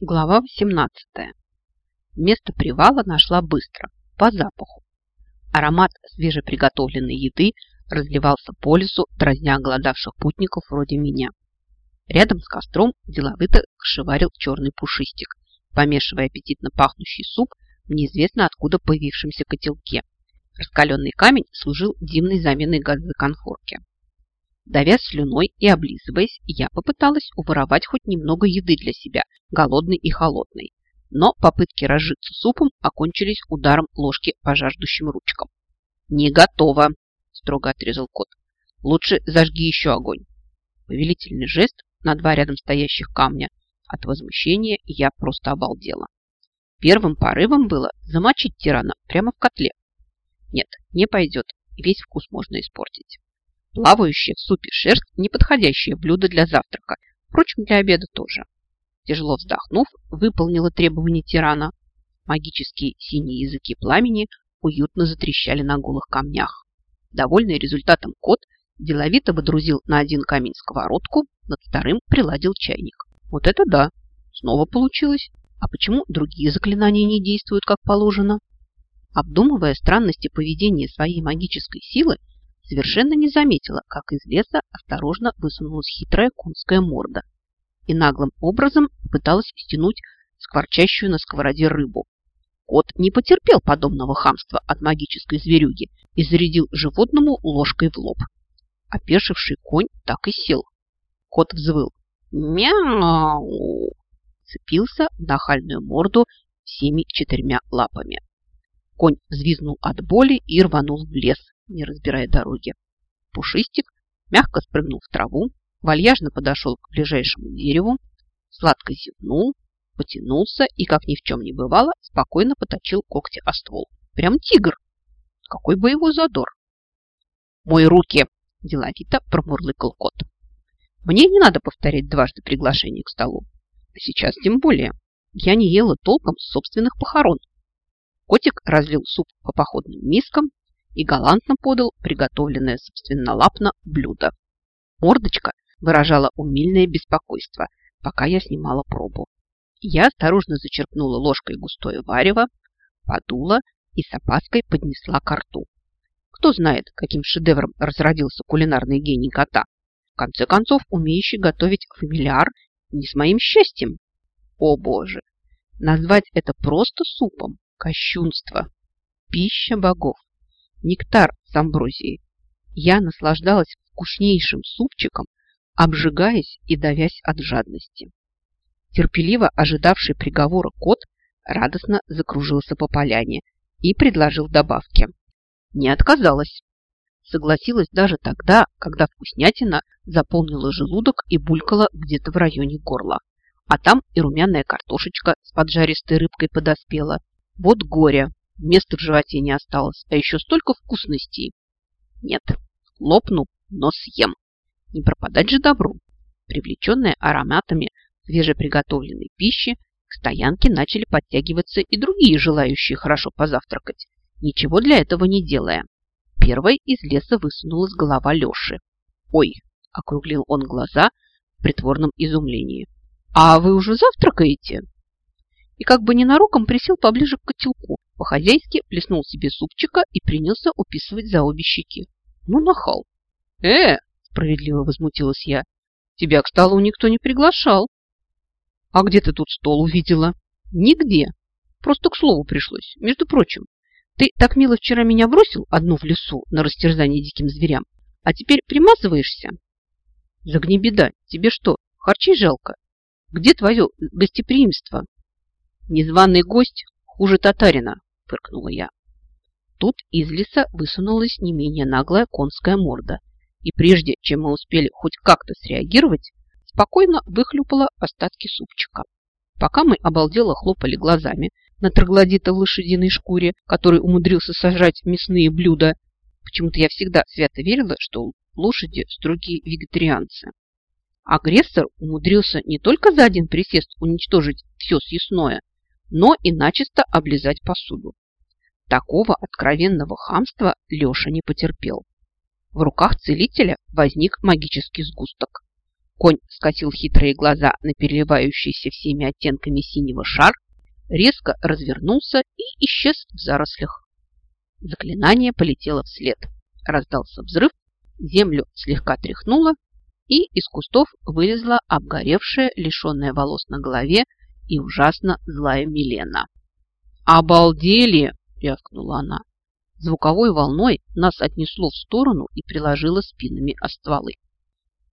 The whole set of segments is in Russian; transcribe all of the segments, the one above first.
Глава 18. Место привала нашла быстро, по запаху. Аромат свежеприготовленной еды разливался по лесу, дразня голодавших путников вроде меня. Рядом с костром деловито шеварил черный пушистик, помешивая аппетитно пахнущий суп в неизвестно откуда появившемся котелке. Раскаленный камень служил дивной заменой газовой конфорки. Давясь слюной и облизываясь, я попыталась уворовать хоть немного еды для себя, голодной и холодной. Но попытки разжиться супом окончились ударом ложки по жаждущим ручкам. «Не готово!» – строго отрезал кот. «Лучше зажги еще огонь». Повелительный жест на два рядом стоящих камня. От возмущения я просто обалдела. Первым порывом было замочить тирана прямо в котле. Нет, не пойдет, весь вкус можно испортить. Плавающая в супе шерсть – неподходящее блюдо для завтрака, впрочем, для обеда тоже. Тяжело вздохнув, выполнила требования тирана. Магические синие языки пламени уютно затрещали на голых камнях. Довольный результатом кот деловито водрузил на один камень сковородку, над вторым приладил чайник. Вот это да! Снова получилось. А почему другие заклинания не действуют как положено? Обдумывая странности поведения своей магической силы, совершенно не заметила, как из леса осторожно высунулась хитрая конская морда и наглым образом пыталась стянуть скворчащую на сковороде рыбу. Кот не потерпел подобного хамства от магической зверюги и зарядил животному ложкой в лоб. Опешивший конь так и сел. Кот взвыл. «Мяу!» Цепился в нахальную морду всеми четырьмя лапами. Конь взвизнул от боли и рванул в лес, не разбирая дороги. Пушистик мягко спрыгнул в траву, вальяжно подошел к ближайшему дереву, сладко зевнул, потянулся и, как ни в чем не бывало, спокойно поточил когти о ствол. Прям тигр! Какой боевой задор! «Мой руки!» – деловито промурлыкал кот. «Мне не надо повторять дважды приглашение к столу. А сейчас тем более. Я не ела толком собственных похорон». Котик разлил суп по походным мискам, и галантно подал приготовленное собственнолапно блюдо. Мордочка выражала умильное беспокойство, пока я снимала пробу. Я осторожно зачерпнула ложкой густое варево, подула и с опаской поднесла ко рту. Кто знает, каким шедевром разродился кулинарный гений кота. В конце концов, умеющий готовить фамильяр не с моим счастьем. О боже! Назвать это просто супом – кощунство. Пища богов нектар с амброзией. Я наслаждалась вкуснейшим супчиком, обжигаясь и давясь от жадности. Терпеливо ожидавший приговора кот радостно закружился по поляне и предложил добавки. Не отказалась. Согласилась даже тогда, когда вкуснятина заполнила желудок и булькала где-то в районе горла. А там и румяная картошечка с поджаристой рыбкой подоспела. Вот горе, Места в животе не осталось, а еще столько вкусностей. Нет, лопну, но съем. Не пропадать же добру. Привлеченные ароматами свежеприготовленной пищи, к стоянке начали подтягиваться и другие желающие хорошо позавтракать, ничего для этого не делая. Первой из леса высунулась голова Леши. «Ой!» – округлил он глаза в притворном изумлении. «А вы уже завтракаете?» И как бы ненароком присел поближе к котелку, по-хозяйски плеснул себе супчика и принялся уписывать за обе щеки. Ну, нахал. «Э!» – справедливо возмутилась я. «Тебя к столу никто не приглашал». «А где ты тут стол увидела?» «Нигде. Просто к слову пришлось. Между прочим, ты так мило вчера меня бросил одну в лесу на растерзание диким зверям, а теперь примазываешься?» «Загни беда. Тебе что, харчей жалко? Где твое гостеприимство?» «Незваный гость хуже татарина», – фыркнула я. Тут из леса высунулась не менее наглая конская морда, и прежде чем мы успели хоть как-то среагировать, спокойно выхлюпала остатки супчика. Пока мы обалдело хлопали глазами на троглодита в лошадиной шкуре, который умудрился сожрать мясные блюда, почему-то я всегда свято верила, что лошади строгие вегетарианцы. Агрессор умудрился не только за один присест уничтожить все съестное, но и начисто облизать посуду. Такого откровенного хамства Леша не потерпел. В руках целителя возник магический сгусток. Конь скосил хитрые глаза на переливающийся всеми оттенками синего шар, резко развернулся и исчез в зарослях. Заклинание полетело вслед. Раздался взрыв, землю слегка тряхнуло, и из кустов вылезла обгоревшая, лишенная волос на голове и ужасно злая Милена. «Обалдели!» – рявкнула она. Звуковой волной нас отнесло в сторону и приложило спинами о стволы.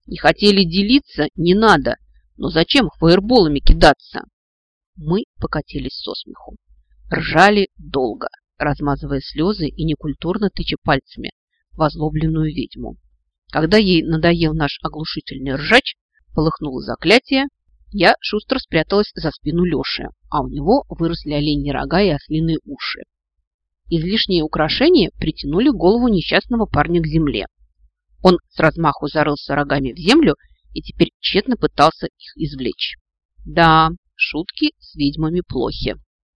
Не хотели делиться? Не надо. Но зачем фаерболами кидаться? Мы покатились со смеху. Ржали долго, размазывая слезы и некультурно тыча пальцами в озлобленную ведьму. Когда ей надоел наш оглушительный ржач, полыхнуло заклятие, я шустро спряталась за спину Леши, а у него выросли оленьи рога и ослиные уши. Излишние украшения притянули голову несчастного парня к земле. Он с размаху зарылся рогами в землю и теперь тщетно пытался их извлечь. Да, шутки с ведьмами плохи.